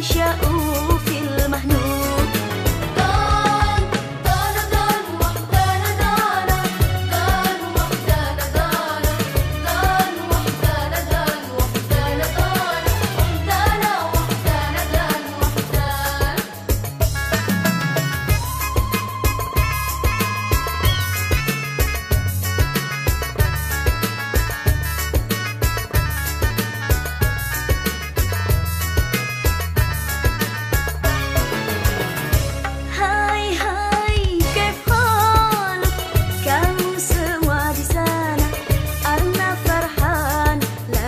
下午。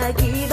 aquí.